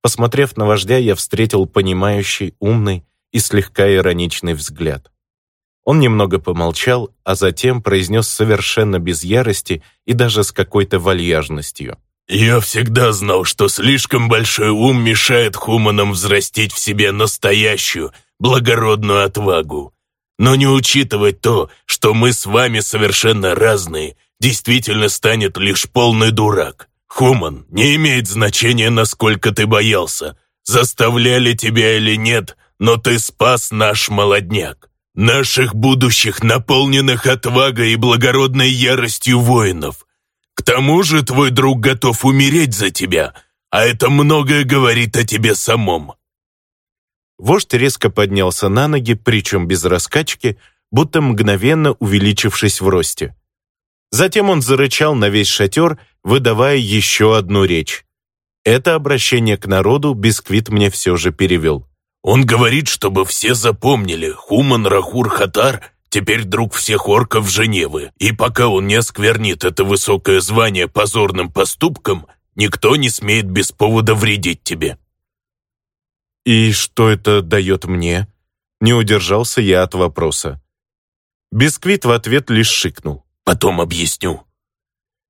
Посмотрев на вождя, я встретил понимающий, умный и слегка ироничный взгляд. Он немного помолчал, а затем произнес совершенно без ярости и даже с какой-то вальяжностью. «Я всегда знал, что слишком большой ум мешает хуманам взрастить в себе настоящую, благородную отвагу. Но не учитывать то, что мы с вами совершенно разные, действительно станет лишь полный дурак. Хуман, не имеет значения, насколько ты боялся. Заставляли тебя или нет, но ты спас наш молодняк. Наших будущих, наполненных отвагой и благородной яростью воинов. К тому же твой друг готов умереть за тебя, а это многое говорит о тебе самом». Вождь резко поднялся на ноги, причем без раскачки, будто мгновенно увеличившись в росте. Затем он зарычал на весь шатер, выдавая еще одну речь. Это обращение к народу Бисквит мне все же перевел. «Он говорит, чтобы все запомнили, Хуман Рахур Хатар теперь друг всех орков Женевы, и пока он не осквернит это высокое звание позорным поступком, никто не смеет без повода вредить тебе». «И что это дает мне?» Не удержался я от вопроса. Бисквит в ответ лишь шикнул. «Потом объясню».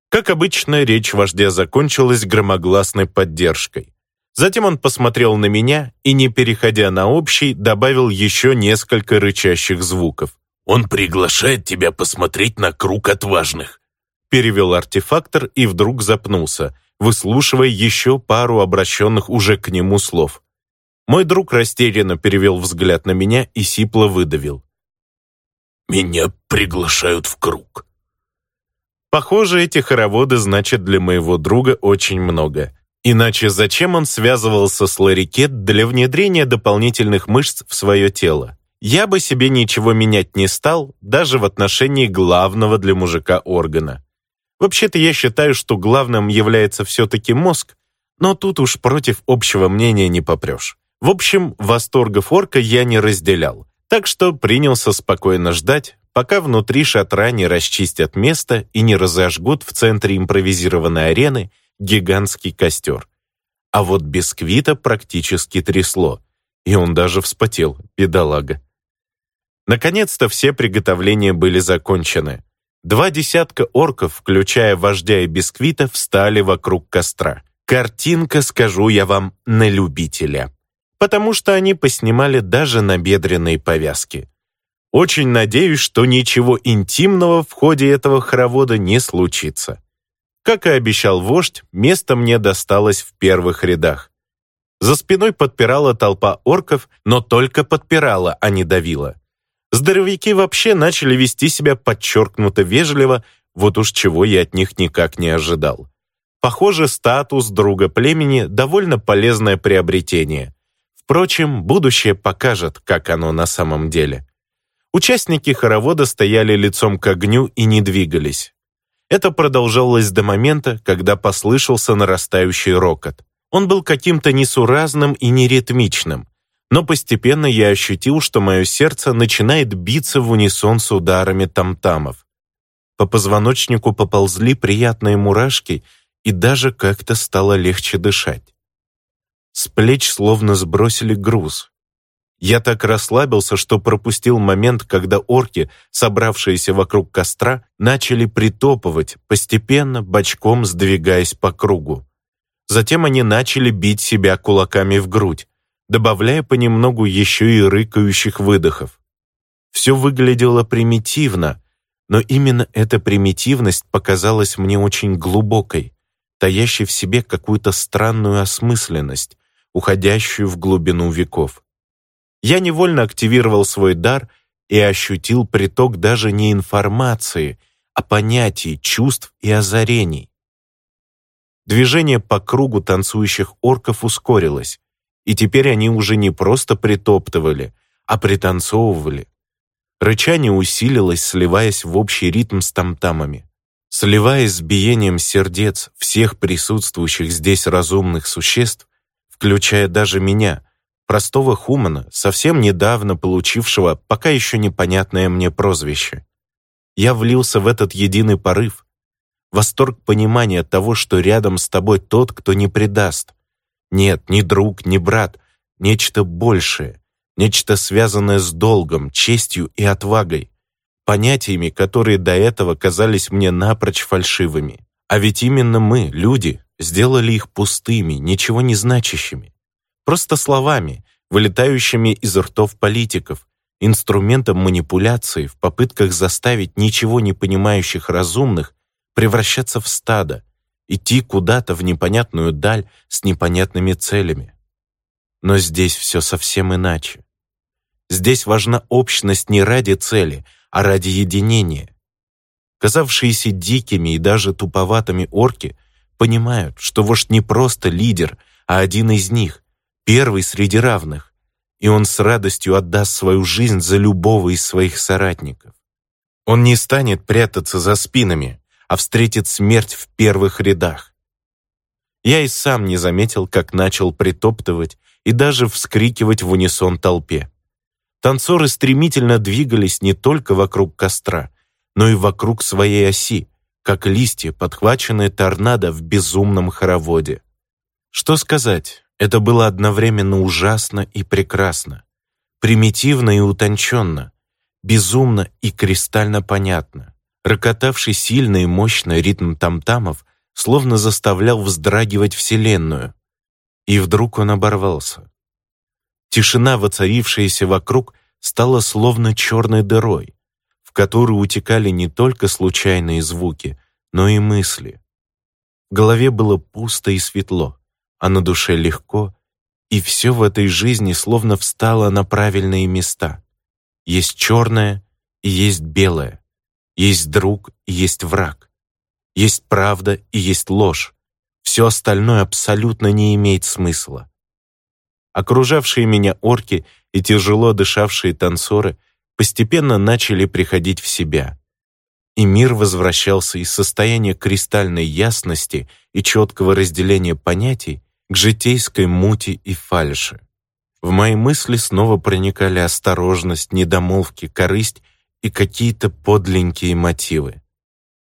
Как обычно, речь вождя закончилась громогласной поддержкой. Затем он посмотрел на меня и, не переходя на общий, добавил еще несколько рычащих звуков. «Он приглашает тебя посмотреть на круг отважных», перевел артефактор и вдруг запнулся, выслушивая еще пару обращенных уже к нему слов. Мой друг растерянно перевел взгляд на меня и сипло выдавил. «Меня приглашают в круг». Похоже, эти хороводы значат для моего друга очень много. Иначе зачем он связывался с Ларикет для внедрения дополнительных мышц в свое тело? Я бы себе ничего менять не стал, даже в отношении главного для мужика органа. Вообще-то я считаю, что главным является все-таки мозг, но тут уж против общего мнения не попрешь. В общем, восторгов орка я не разделял, так что принялся спокойно ждать, пока внутри шатра не расчистят место и не разожгут в центре импровизированной арены гигантский костер. А вот бисквита практически трясло, и он даже вспотел, бедолага. Наконец-то все приготовления были закончены. Два десятка орков, включая вождя и бисквита, встали вокруг костра. Картинка, скажу я вам, на любителя. Потому что они поснимали даже набедренные повязки. Очень надеюсь, что ничего интимного в ходе этого хоровода не случится. Как и обещал вождь, место мне досталось в первых рядах. За спиной подпирала толпа орков, но только подпирала, а не давила. Здоровяки вообще начали вести себя подчеркнуто вежливо, вот уж чего я от них никак не ожидал. Похоже, статус друга племени – довольно полезное приобретение. Впрочем, будущее покажет, как оно на самом деле. Участники хоровода стояли лицом к огню и не двигались. Это продолжалось до момента, когда послышался нарастающий рокот. Он был каким-то несуразным и неритмичным, но постепенно я ощутил, что мое сердце начинает биться в унисон с ударами тамтамов. По позвоночнику поползли приятные мурашки, и даже как-то стало легче дышать. С плеч словно сбросили груз. Я так расслабился, что пропустил момент, когда орки, собравшиеся вокруг костра, начали притопывать, постепенно, бочком сдвигаясь по кругу. Затем они начали бить себя кулаками в грудь, добавляя понемногу еще и рыкающих выдохов. Все выглядело примитивно, но именно эта примитивность показалась мне очень глубокой, таящей в себе какую-то странную осмысленность, уходящую в глубину веков я невольно активировал свой дар и ощутил приток даже не информации, а понятий, чувств и озарений. Движение по кругу танцующих орков ускорилось, и теперь они уже не просто притоптывали, а пританцовывали. Рычание усилилось, сливаясь в общий ритм с тамтамами. Сливаясь с биением сердец всех присутствующих здесь разумных существ, включая даже меня — простого хумана, совсем недавно получившего пока еще непонятное мне прозвище. Я влился в этот единый порыв, восторг понимания того, что рядом с тобой тот, кто не предаст. Нет, ни друг, ни брат, нечто большее, нечто связанное с долгом, честью и отвагой, понятиями, которые до этого казались мне напрочь фальшивыми. А ведь именно мы, люди, сделали их пустыми, ничего не значащими. Просто словами, вылетающими из ртов политиков, инструментом манипуляции в попытках заставить ничего не понимающих разумных превращаться в стадо, идти куда-то в непонятную даль с непонятными целями. Но здесь все совсем иначе. Здесь важна общность не ради цели, а ради единения. Казавшиеся дикими и даже туповатыми орки понимают, что вождь не просто лидер, а один из них, первый среди равных, и он с радостью отдаст свою жизнь за любого из своих соратников. Он не станет прятаться за спинами, а встретит смерть в первых рядах. Я и сам не заметил, как начал притоптывать и даже вскрикивать в унисон толпе. Танцоры стремительно двигались не только вокруг костра, но и вокруг своей оси, как листья, подхваченные торнадо в безумном хороводе. Что сказать, это было одновременно ужасно и прекрасно, примитивно и утонченно, безумно и кристально понятно. Рокотавший сильно и мощно ритм тамтамов словно заставлял вздрагивать Вселенную. И вдруг он оборвался. Тишина, воцарившаяся вокруг, стала словно черной дырой, в которую утекали не только случайные звуки, но и мысли. В голове было пусто и светло, а на душе легко, и все в этой жизни словно встало на правильные места. Есть черное и есть белое, есть друг и есть враг, есть правда и есть ложь. Все остальное абсолютно не имеет смысла. Окружавшие меня орки и тяжело дышавшие танцоры постепенно начали приходить в себя. И мир возвращался из состояния кристальной ясности и четкого разделения понятий к житейской мути и фальши. В мои мысли снова проникали осторожность, недомолвки, корысть и какие-то подленькие мотивы.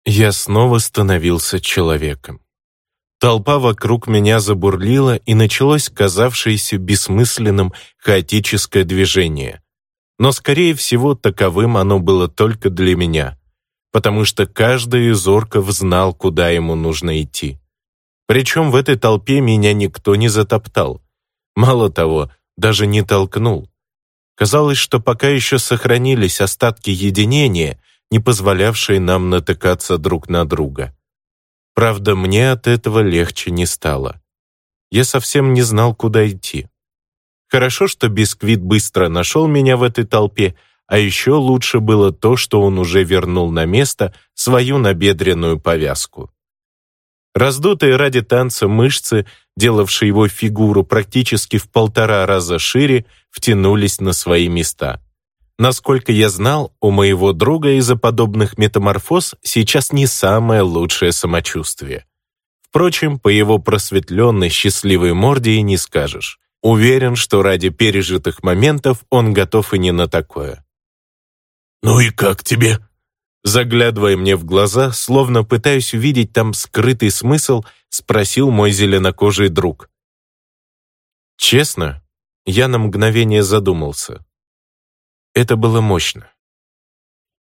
Я снова становился человеком. Толпа вокруг меня забурлила, и началось казавшееся бессмысленным хаотическое движение. Но, скорее всего, таковым оно было только для меня, потому что каждый из орков знал, куда ему нужно идти. Причем в этой толпе меня никто не затоптал. Мало того, даже не толкнул. Казалось, что пока еще сохранились остатки единения, не позволявшие нам натыкаться друг на друга. Правда, мне от этого легче не стало. Я совсем не знал, куда идти. Хорошо, что Бисквит быстро нашел меня в этой толпе, а еще лучше было то, что он уже вернул на место свою набедренную повязку. Раздутые ради танца мышцы, делавшие его фигуру практически в полтора раза шире, втянулись на свои места. Насколько я знал, у моего друга из-за подобных метаморфоз сейчас не самое лучшее самочувствие. Впрочем, по его просветленной счастливой морде и не скажешь. Уверен, что ради пережитых моментов он готов и не на такое. «Ну и как тебе?» Заглядывая мне в глаза, словно пытаясь увидеть там скрытый смысл, спросил мой зеленокожий друг. Честно, я на мгновение задумался. Это было мощно.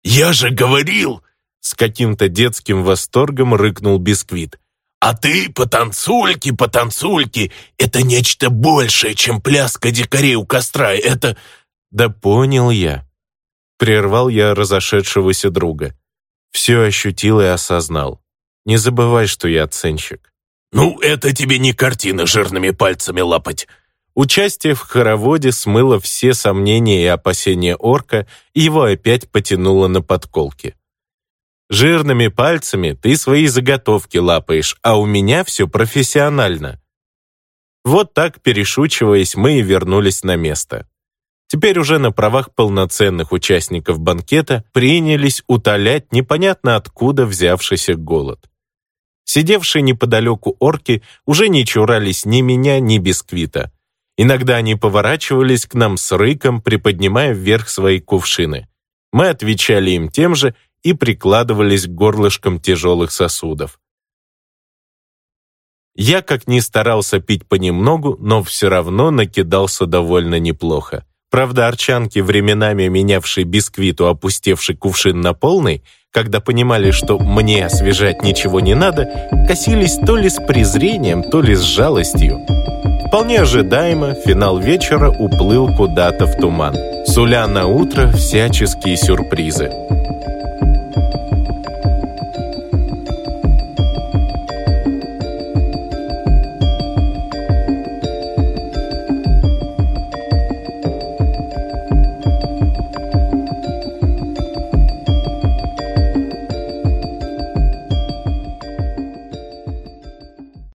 «Я же говорил!» С каким-то детским восторгом рыкнул Бисквит. «А ты, потанцульки, потанцульки, это нечто большее, чем пляска дикарей у костра, это...» «Да понял я». Прервал я разошедшегося друга. Все ощутил и осознал. Не забывай, что я оценщик. «Ну, это тебе не картина жирными пальцами лапать. Участие в хороводе смыло все сомнения и опасения орка, и его опять потянуло на подколки. «Жирными пальцами ты свои заготовки лапаешь, а у меня все профессионально». Вот так, перешучиваясь, мы и вернулись на место. Теперь уже на правах полноценных участников банкета принялись утолять непонятно откуда взявшийся голод. Сидевшие неподалеку орки уже не чурались ни меня, ни бисквита. Иногда они поворачивались к нам с рыком, приподнимая вверх свои кувшины. Мы отвечали им тем же и прикладывались к горлышкам тяжелых сосудов. Я как ни старался пить понемногу, но все равно накидался довольно неплохо. Правда, арчанки, временами менявшие бисквиту опустевший кувшин на полный, когда понимали, что мне освежать ничего не надо, косились то ли с презрением, то ли с жалостью. Вполне ожидаемо, финал вечера уплыл куда-то в туман, суля на утро всяческие сюрпризы.